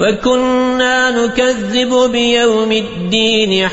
وكنا نكذب بيوم الدين